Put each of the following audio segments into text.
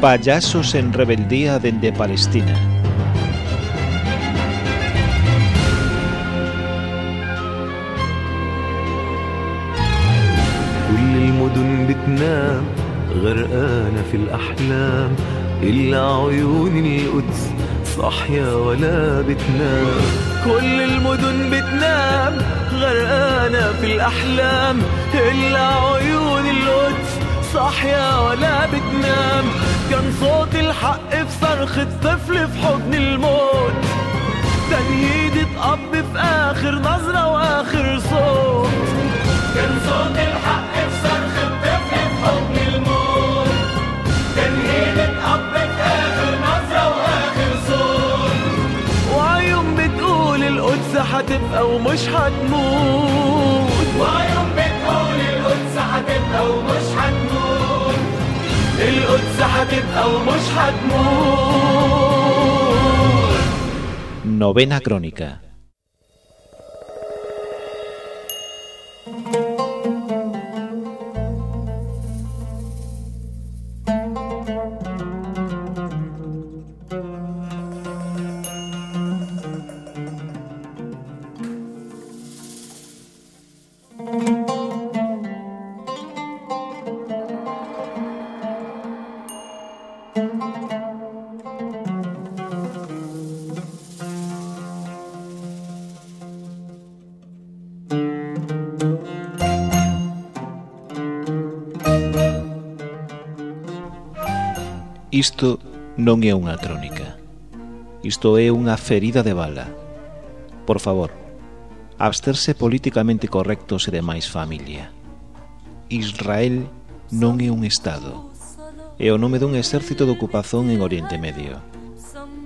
Payasos en rebeldía dende Palestina. كل المدن بتنام غرقانة في الأحلام إلا عيون القدس صاحية ولا بتنام كل المدن بتنام غرقانة في الأحلام إلا عيون القدس صاحية ولا بتنام كان صوت الحق في صرخة طفل في حضن الموت. تنهيدة أب في آخر نظرة وآخر صوت. كان صوت الحق في صرخة طفل في حضن الموت. تنهيدة أب في آخر نظرة وآخر صوت. وعيون بتقول القدس هتبقى ومش هتموت. وعيون بتقول القدس هتبقى ومش هتموت. القدس هتبقى ومش هتموت Novena Crónica. Isto non é unha crónica. Isto é unha ferida de bala. Por favor, absterse políticamente correctos e demais familia. Israel non é un Estado é o nome dun exército de ocupación en Oriente Medio.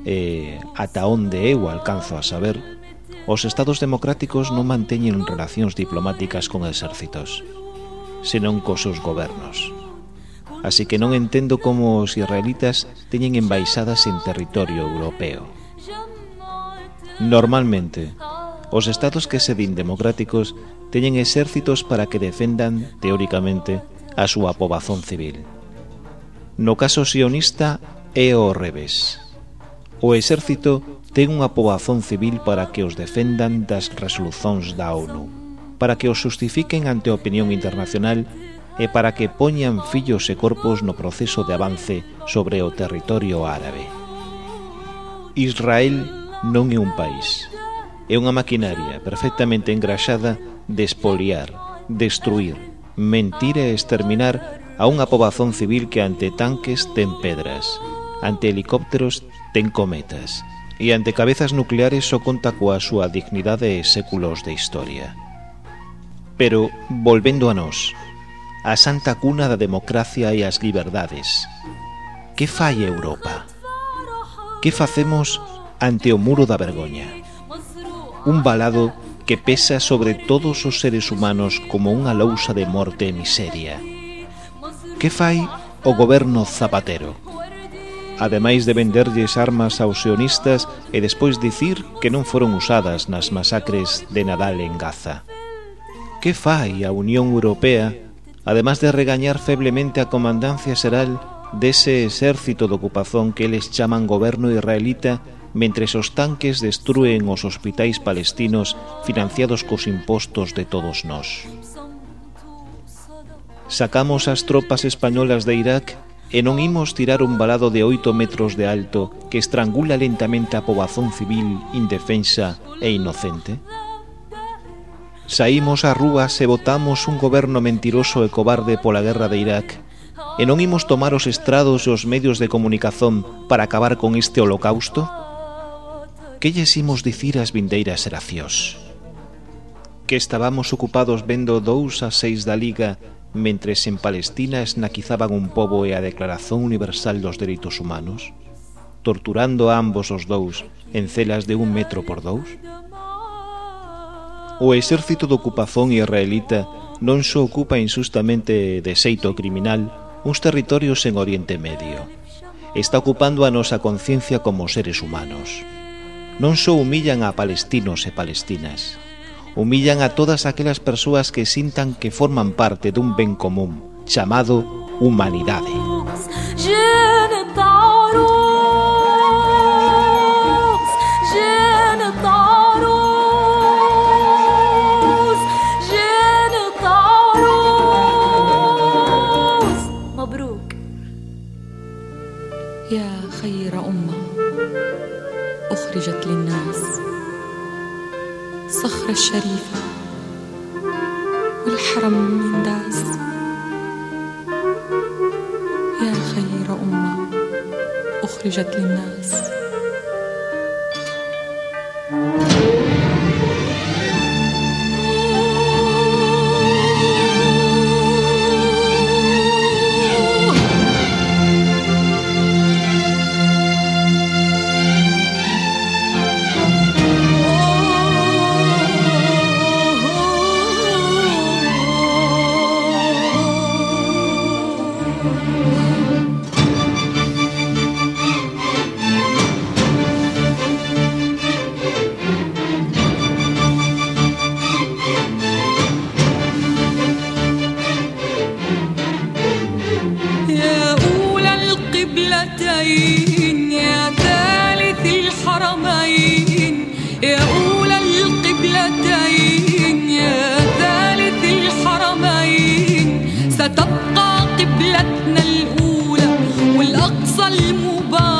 E, ata onde eu alcanzo a saber, os estados democráticos non manteñen relacións diplomáticas con exércitos, senón cos seus gobernos. Así que non entendo como os israelitas teñen embaixadas en territorio europeo. Normalmente, os estados que se din democráticos teñen exércitos para que defendan, teóricamente, a súa pobazón civil. No caso sionista é o revés. O exército ten unha poazón civil para que os defendan das resolucións da ONU, para que os justifiquen ante a opinión internacional e para que poñan fillos e corpos no proceso de avance sobre o territorio árabe. Israel non é un país. É unha maquinaria perfectamente engraxada de espoliar, destruir, mentir e exterminar a unha pobazón civil que ante tanques ten pedras, ante helicópteros ten cometas e ante cabezas nucleares só conta coa súa dignidade e séculos de historia. Pero, volvendo a nós, a santa cuna da democracia e as liberdades, que fai Europa? Que facemos ante o muro da vergoña? Un balado que pesa sobre todos os seres humanos como unha lousa de morte e miseria, que fai o goberno Zapatero. Ademais de venderlles armas aos sionistas e despois dicir que non foron usadas nas masacres de Nadal en Gaza. Que fai a Unión Europea, ademais de regañar feblemente a comandancia xeral dese exército de ocupazón que eles chaman goberno israelita mentre os tanques destruen os hospitais palestinos financiados cos impostos de todos nós. Sacamos as tropas españolas de Irak e non imos tirar un balado de oito metros de alto que estrangula lentamente a pobazón civil indefensa e inocente? Saímos ás rúas e votamos un goberno mentiroso e cobarde pola guerra de Irak e non imos tomar os estrados e os medios de comunicación para acabar con este holocausto? Que lles imos dicir as vindeiras eracións? Que estábamos ocupados vendo dous a seis da Liga mentres en Palestina esnaquizaban un pobo e a Declaración Universal dos Dereitos Humanos? Torturando a ambos os dous en celas de un metro por dous? O exército de ocupación israelita non só ocupa insustamente de xeito criminal uns territorios en Oriente Medio. Está ocupando a nosa conciencia como seres humanos non só humillan a palestinos e palestinas, humillan a todas aquelas persoas que sintan que forman parte dun ben común chamado humanidade. يا خير للناس صخرة الشريفة والحرم من داس. يا خير أمة أخرجت للناس. מובלמובה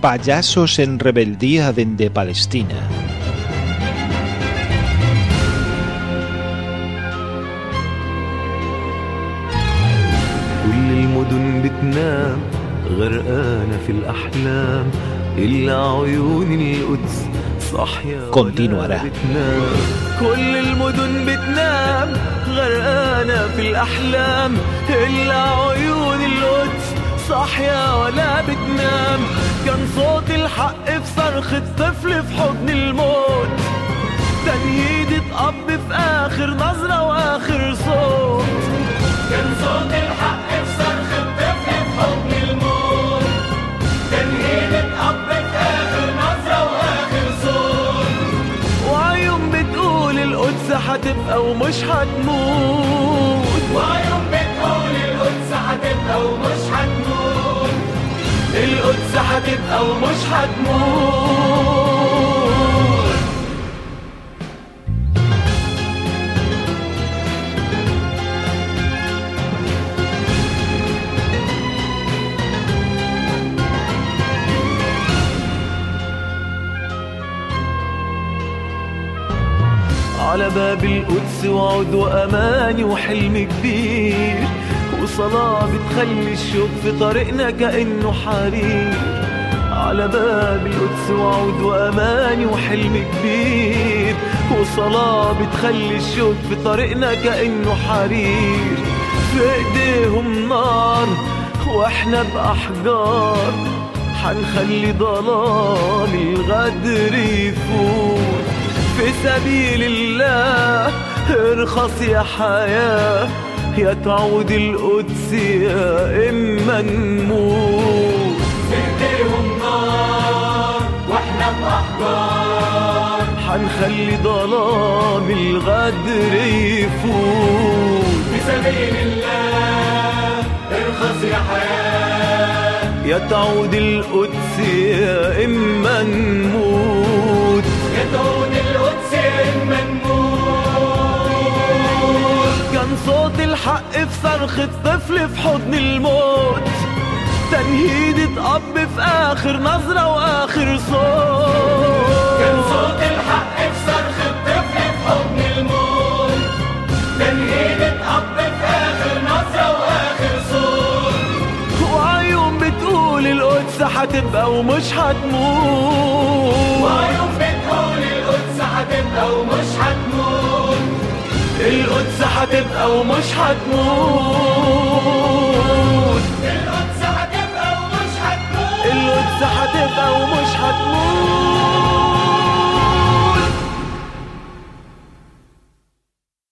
Payasos en rebeldía dende Palestina. كل المدن بتنام غرقانة في الأحلام إلا عيون القدس صاحية ولا Continuará. بتنام كل المدن بتنام غرقانة في الأحلام إلا عيون القدس صاحية ولا بتنام. كان صوت الحق في صرخة طفل في حضن الموت. تنهيدة أب في آخر نظرة وآخر صوت. كان صوت الحق في صرخة طفل في حضن الموت. تنهيدة أب في آخر نظرة وآخر صوت. وعيون بتقول القدس هتبقى ومش هتموت. وعيون بتقول القدس هتبقى ومش هتموت. القدس هتبقى ومش هتموت. على باب القدس وعد وأماني وحلم كبير. وصلاة بتخلي الشوق في طريقنا كأنه حرير. على باب القدس وعود وأماني وحلم كبير. وصلاة بتخلي الشوق في طريقنا كأنه حرير. في إيديهم نار وإحنا بأحجار. حنخلي ظلام الغدر يفوت في سبيل الله ارخص يا حياة. يا تعود القدس يا إما نموت. في ايديهم نار وإحنا بأحجار حنخلي ظلام الغدر يفوت. في سبيل الله ارخص يا حياة يا تعود القدس يا إما نموت. يا تعود القدس كان صوت الحق في صرخة طفل في حضن الموت. تنهيدة أب في آخر نظرة وآخر صوت. كان صوت الحق في صرخة طفل في حضن الموت. تنهيدة أب في آخر نظرة وآخر صوت. وعيون بتقول القدس هتبقى ومش هتموت. وعيون بتقول القدس هتبقى ومش هتموت القدس هتبقى ومش هتموت. القدس هتبقى ومش هتموت. القدس هتبقى ومش هتموت.